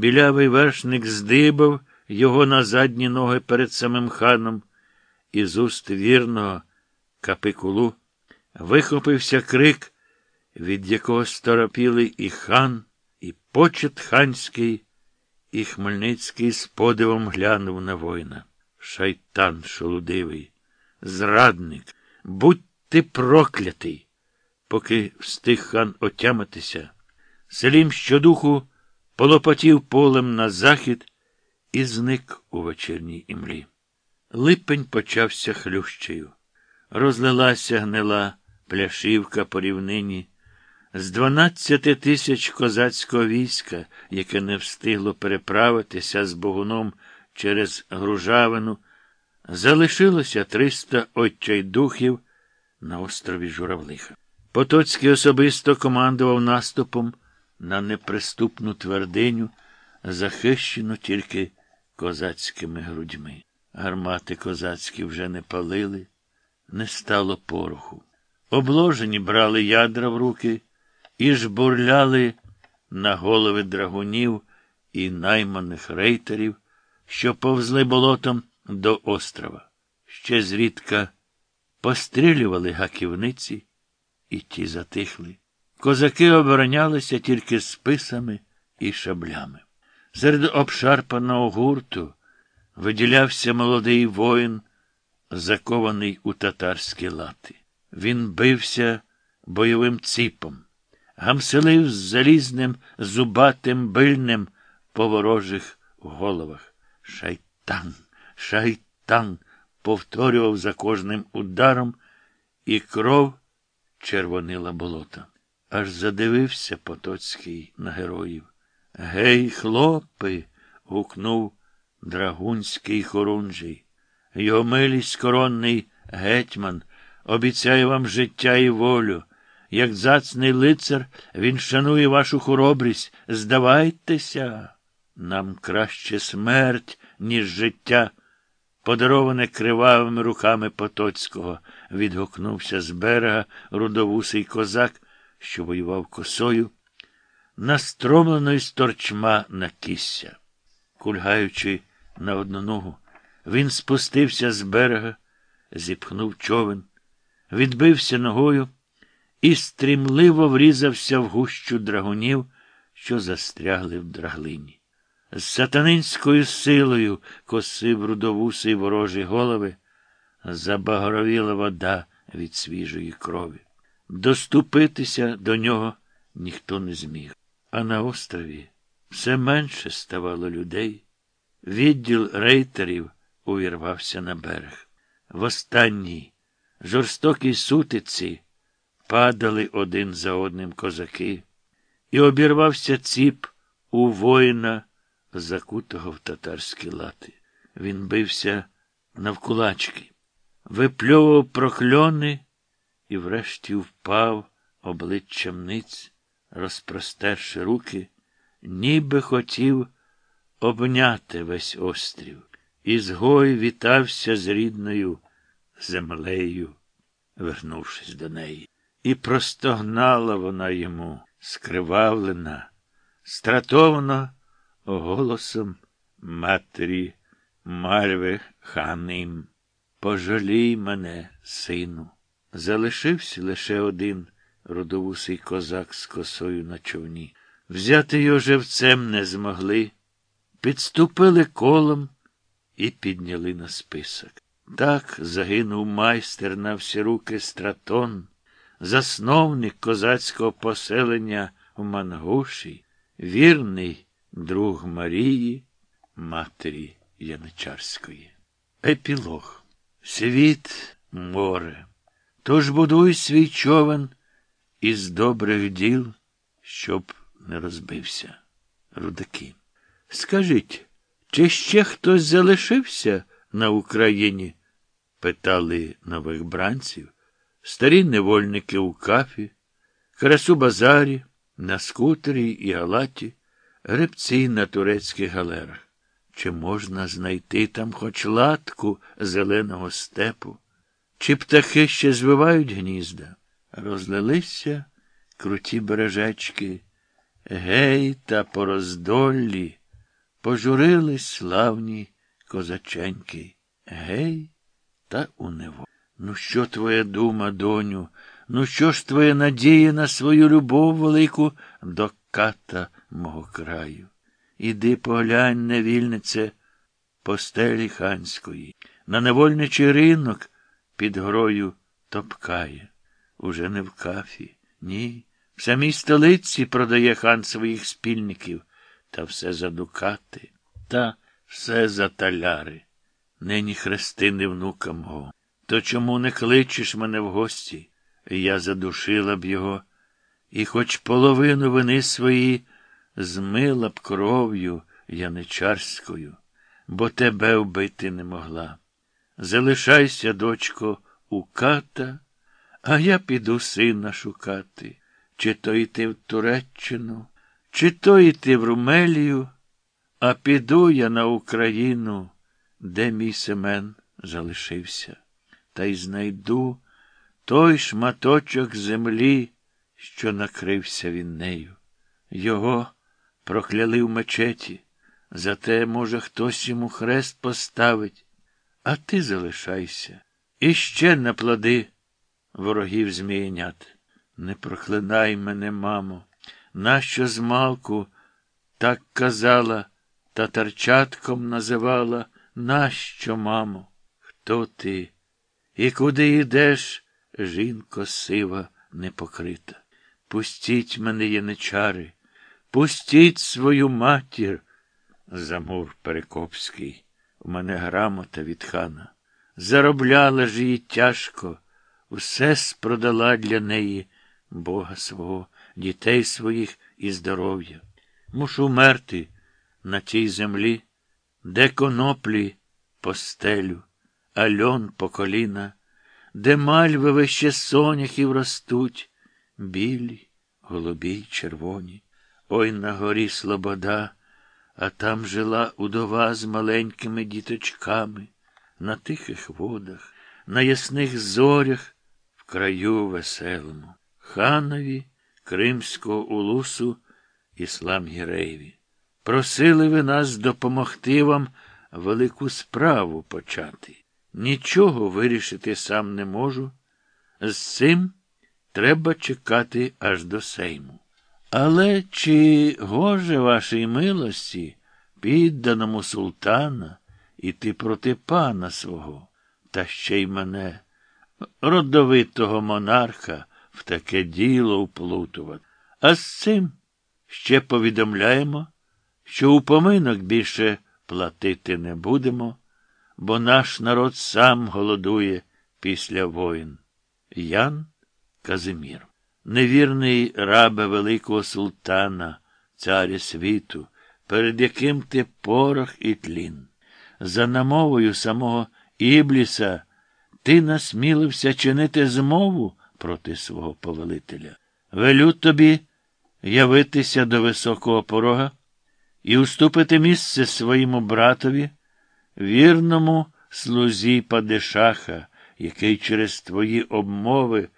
Білявий вершник здибав його на задні ноги перед самим ханом, і з уст вірного капикулу вихопився крик, від якого сторопіли і хан, і почет ханський, і Хмельницький з подивом глянув на воїна. Шайтан шолудивий, зрадник, будь ти проклятий. Поки встиг хан отямитися, Селім щодуху полопотів полем на захід і зник у вечірній імлі. Липень почався хлющею. Розлилася гнила пляшівка по рівнині. З дванадцяти тисяч козацького війська, яке не встигло переправитися з Богуном через Гружавину, залишилося триста отчайдухів на острові Журавлиха. Потоцький особисто командував наступом на неприступну твердиню, захищену тільки козацькими грудьми. Гармати козацькі вже не палили, не стало пороху. Обложені брали ядра в руки і жбурляли на голови драгунів і найманих рейтерів, що повзли болотом до острова. Ще зрідка пострілювали гаківниці, і ті затихли. Козаки оборонялися тільки списами і шаблями. Серед обшарпаного гурту виділявся молодий воїн, закований у татарські лати. Він бився бойовим ціпом, гамселив з залізним зубатим бильнем по ворожих головах. Шайтан, шайтан, повторював за кожним ударом, і кров червонила болота. Аж задивився Потоцький на героїв. Гей, хлопи. гукнув драгунський хорунжий. Його милість коронний гетьман обіцяє вам життя і волю. Як зацний лицар, він шанує вашу хоробрість. Здавайтеся, нам краще смерть, ніж життя. Подароване кривавими руками Потоцького, відгукнувся з берега рудовусий козак, що воював косою, настромленої з торчма на кісся. Кульгаючи на одну ногу, він спустився з берега, зіпхнув човен, відбився ногою і стрімливо врізався в гущу драгунів, що застрягли в драглині. З сатанинською силою косив рудовусий ворожі голови, забагровіла вода від свіжої крові. Доступитися до нього ніхто не зміг. А на острові все менше ставало людей. Відділ рейтерів увірвався на берег. В останній жорстокій сутиці падали один за одним козаки, і обірвався ціп у воїна, закутого в татарські лати. Він бився навкулачки, випльовував прокльони і врешті впав обличчям ниць, розпростерши руки, ніби хотів обняти весь острів. Ізгой вітався з рідною землею, вернувшись до неї. І простогнала вона йому, скривавлена, стратовано голосом матері Мальви ханим. Пожалій мене, сину. Залишився лише один родовусий козак з косою на човні. Взяти його живцем не змогли, підступили колом і підняли на список. Так загинув майстер на всі руки стратон, засновник козацького поселення в Мангуші, вірний друг Марії, матері Яничарської. Епілог. Світ море. Тож будуй свій човен із добрих діл, щоб не розбився. Рудаки. Скажіть, чи ще хтось залишився на Україні? питали нових бранців, старі невольники у кафі, красу базарі, на скутері і галаті, гребці на турецьких галерах. Чи можна знайти там хоч латку зеленого степу? Чи птахи ще звивають гнізда? Розлилися круті бережечки, гей, та по роздоллі Пожурились славні козаченьки. Гей, та у него. Ну, що твоя дума, доню? Ну, що ж твоя надія на свою любов велику до ката мого краю? Іди поглянь, невільнице, постелі ханської. На невольничий ринок під грою топкає. Уже не в кафі, ні. В самій столиці продає хан своїх спільників, та все за дукати, та все за таляри. Нині хрестини внука мого. То чому не кличеш мене в гості? Я задушила б його, і хоч половину вини свої змила б кров'ю яничарською, бо тебе вбити не могла. Залишайся, дочко, у ката, а я піду сина шукати. Чи то йти в Туреччину, чи то йти в Румелію, а піду я на Україну, де мій Семен залишився, та й знайду той шматочок землі, що накрився він нею. Його прокляли в мечеті, зате, може, хтось йому хрест поставить, а ти залишайся. І ще наплоди ворогів змієнят. Не проклинай мене, мамо, нащо змалку так казала, татарчатком називала, нащо, мамо? Хто ти? І куди йдеш, жінко сива непокрита? Пустіть мене, яничари, пустіть свою матір. Замур Перекопський, у мене грамота від хана. Заробляла ж її тяжко, усе спродала для неї. Бога свого, дітей своїх і здоров'я. Мушу мерти на тій землі, де коноплі постелю, а льон по коліна, де мальви вище соняхів ростуть, білі, голубі червоні. Ой на горі слобода, а там жила удова з маленькими діточками, на тихих водах, на ясних зорях, в краю веселому ханові Кримського улусу Іслам Гіреєві. Просили ви нас допомогти вам велику справу почати. Нічого вирішити сам не можу. З цим треба чекати аж до сейму. Але чи гоже вашій милості, підданому султана, іти проти пана свого, та ще й мене, родовитого монарха, в таке діло вплутувати. А з цим ще повідомляємо, що упоминок більше платити не будемо, бо наш народ сам голодує після воїн. Ян Казимір. Невірний рабе Великого султана, царя світу, перед яким ти порох і тлін. За намовою самого Ібліса ти насмілився чинити змову проти свого повелителя. Велю тобі явитися до високого порога і уступити місце своєму братові, вірному слузі Падишаха, який через твої обмови